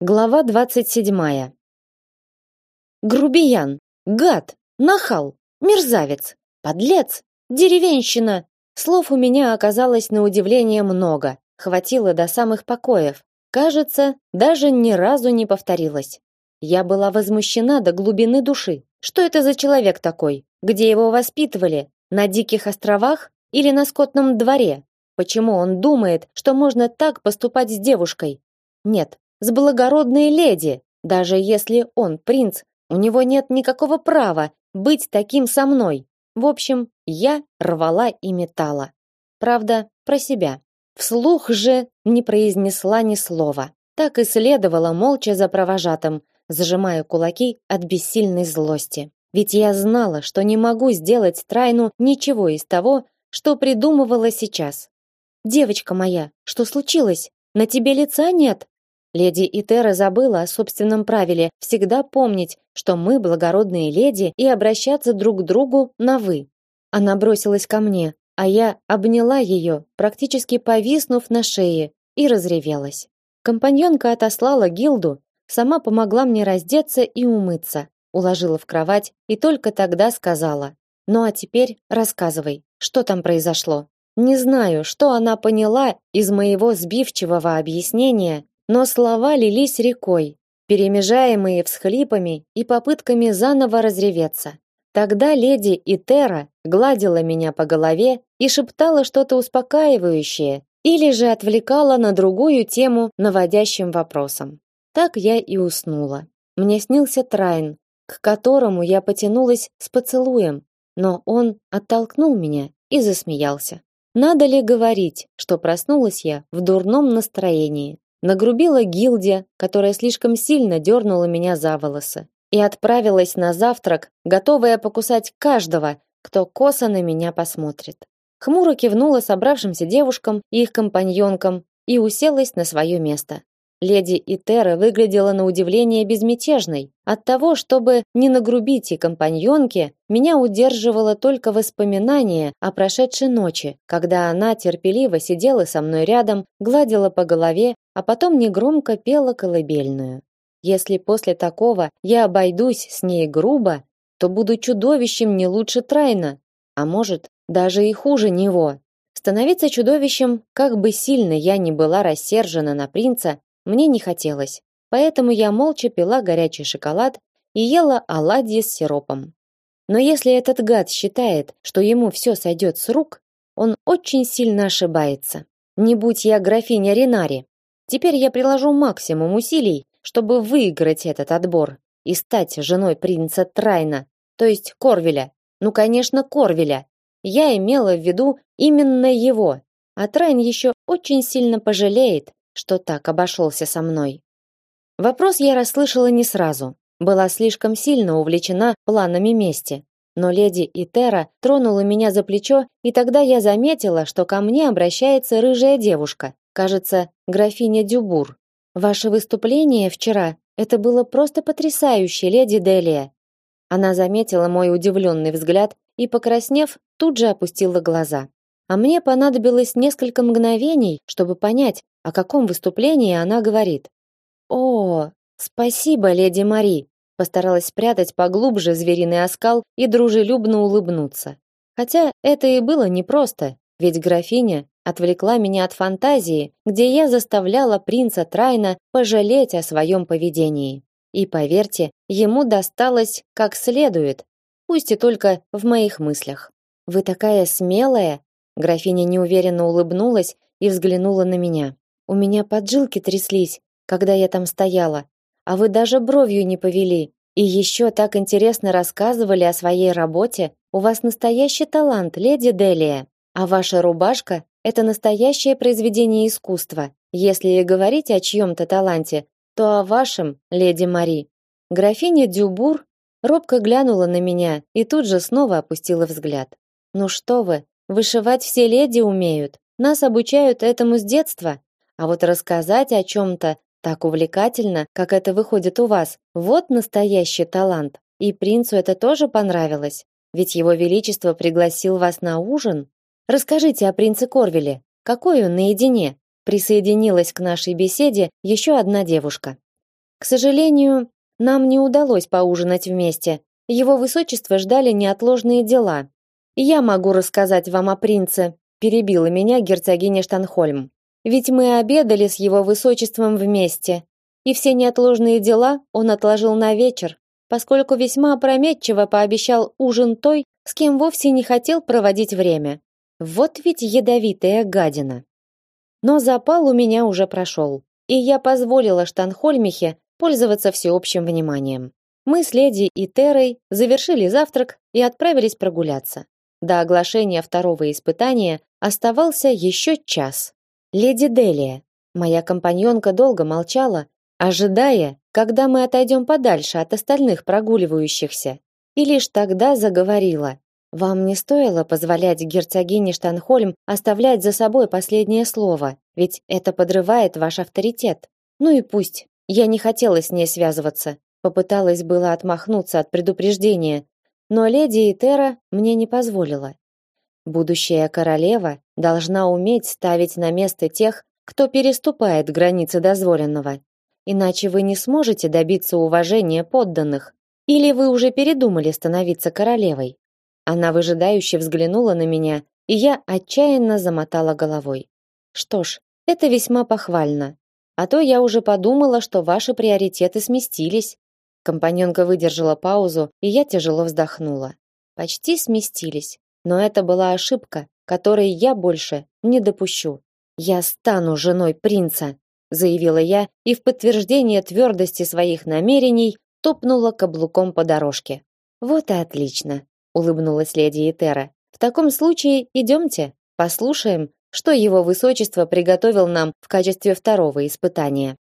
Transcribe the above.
Глава двадцать седьмая. Грубиян, гад, нахал, мерзавец, подлец, деревенщина. Слов у меня оказалось на удивление много, хватило до самых покоев. Кажется, даже ни разу не повторилось. Я была возмущена до глубины души. Что это за человек такой? Где его воспитывали? На диких островах или на скотном дворе? Почему он думает, что можно так поступать с девушкой? Нет, с благородной леди, даже если он принц, у него нет никакого права быть таким со мной. В общем, я рвала и метала. Правда, про себя. Вслух же не произнесла ни слова. Так и следовала молча за провожатым, сжимая кулаки от бессильной злости. Ведь я знала, что не могу сделать Трайну ничего из того, что придумывала сейчас. Девочка моя, что случилось? На тебе лица нет? Леди Итера забыла о собственном правиле всегда помнить, что мы благородные леди и обращаться друг к другу на вы. Она бросилась ко мне, а я обняла ее, практически повиснув на шее, и разревелась. Компаньонка отослала Гилду, сама помогла мне раздеться и умыться, уложила в кровать и только тогда сказала: "Ну а теперь рассказывай, что там произошло?" Не знаю, что она поняла из моего сбивчивого объяснения, но слова лились рекой, перемежаемые всхлипами и попытками заново разреветься. Тогда леди Итера гладила меня по голове и шептала что-то успокаивающее или же отвлекала на другую тему наводящим вопросом. Так я и уснула. Мне снился Трайн, к которому я потянулась с поцелуем, но он оттолкнул меня и засмеялся. Надо ли говорить, что проснулась я в дурном настроении? Нагрубила гильдия, которая слишком сильно дернула меня за волосы, и отправилась на завтрак, готовая покусать каждого, кто косо на меня посмотрит. Хмуро кивнула собравшимся девушкам и их компаньонкам и уселась на свое место. Леди Итера выглядела на удивление безмятежной. От того, чтобы не нагрубить и компаньонке, меня удерживало только воспоминание о прошедшей ночи, когда она терпеливо сидела со мной рядом, гладила по голове, а потом негромко пела колыбельную. Если после такого я обойдусь с ней грубо, то буду чудовищем не лучше Трайна, а может, даже и хуже него. Становиться чудовищем, как бы сильно я ни была рассержена на принца, мне не хотелось, поэтому я молча пила горячий шоколад и ела оладьи с сиропом. Но если этот гад считает, что ему все сойдет с рук, он очень сильно ошибается. Не будь я графиня Ренари. Теперь я приложу максимум усилий, чтобы выиграть этот отбор и стать женой принца Трайна, то есть Корвеля. Ну, конечно, Корвеля. Я имела в виду именно его. А Трайн еще очень сильно пожалеет, что так обошелся со мной. Вопрос я расслышала не сразу. Была слишком сильно увлечена планами мести. Но леди Итера тронула меня за плечо, и тогда я заметила, что ко мне обращается рыжая девушка, кажется, графиня Дюбур. Ваше выступление вчера это было просто потрясающе, леди Делия. Она заметила мой удивленный взгляд и, покраснев, тут же опустила глаза. А мне понадобилось несколько мгновений, чтобы понять, о каком выступлении она говорит. О, спасибо, леди Мари. Постаралась спрятать поглубже звериный оскал и дружелюбно улыбнуться. Хотя это и было непросто, ведь графиня отвлекла меня от фантазии, где я заставляла принца Трайна пожалеть о своем поведении. И поверьте, ему досталось как следует, пусть и только в моих мыслях. Вы такая смелая, графиня неуверенно улыбнулась и взглянула на меня. У меня поджилки тряслись, когда я там стояла, а вы даже бровью не повели. И еще так интересно рассказывали о своей работе. У вас настоящий талант, леди Делия. А ваша рубашка это настоящее произведение искусства. Если и говорить о чьем-то таланте, то о вашем, леди Мари. Графиня Дюбур робко глянула на меня и тут же снова опустила взгляд. Ну что вы, вышивать все леди умеют. Нас обучают этому с детства. А вот рассказать о чем-то так увлекательно, как это выходит у вас, вот настоящий талант. И принцу это тоже понравилось, ведь его величество пригласил вас на ужин. Расскажите о принце Корвеле. Какой он наедине? Присоединилась к нашей беседе еще одна девушка. К сожалению, нам не удалось поужинать вместе. Его высочество ждали неотложные дела. Я могу рассказать вам о принце, перебила меня герцогиня Штанхольм. Ведь мы обедали с его высочеством вместе, и все неотложные дела он отложил на вечер, поскольку весьма опрометчиво пообещал ужин той, с кем вовсе не хотел проводить время. Вот ведь ядовитая гадина. Но запал у меня уже прошел, и я позволила Штанхольмихе пользоваться всеобщим вниманием. Мы с леди и Терой завершили завтрак и отправились прогуляться. До оглашения второго испытания оставался еще час. Леди Делия, моя компаньонка долго молчала, ожидая, когда мы отойдем подальше от остальных прогуливающихся, и лишь тогда заговорила. Вам не стоило позволять герцогине Штанхольм оставлять за собой последнее слово, ведь это подрывает ваш авторитет. Ну и пусть. Я не хотела с ней связываться, попыталась было отмахнуться от предупреждения, но леди Этера мне не позволила. Будущая королева должна уметь ставить на место тех, кто переступает границы дозволенного. Иначе вы не сможете добиться уважения подданных. Или вы уже передумали становиться королевой? Она выжидающе взглянула на меня, и я отчаянно замотала головой. Что ж, это весьма похвально. А то я уже подумала, что ваши приоритеты сместились. Компаньонка выдержала паузу, и я тяжело вздохнула. Почти сместились. Но это была ошибка, которой я больше не допущу. Я стану женой принца, заявила я и в подтверждение твердости своих намерений топнула каблуком по дорожке. Вот и отлично, улыбнулась леди Этера. В таком случае идемте, послушаем, что его высочество приготовил нам в качестве второго испытания.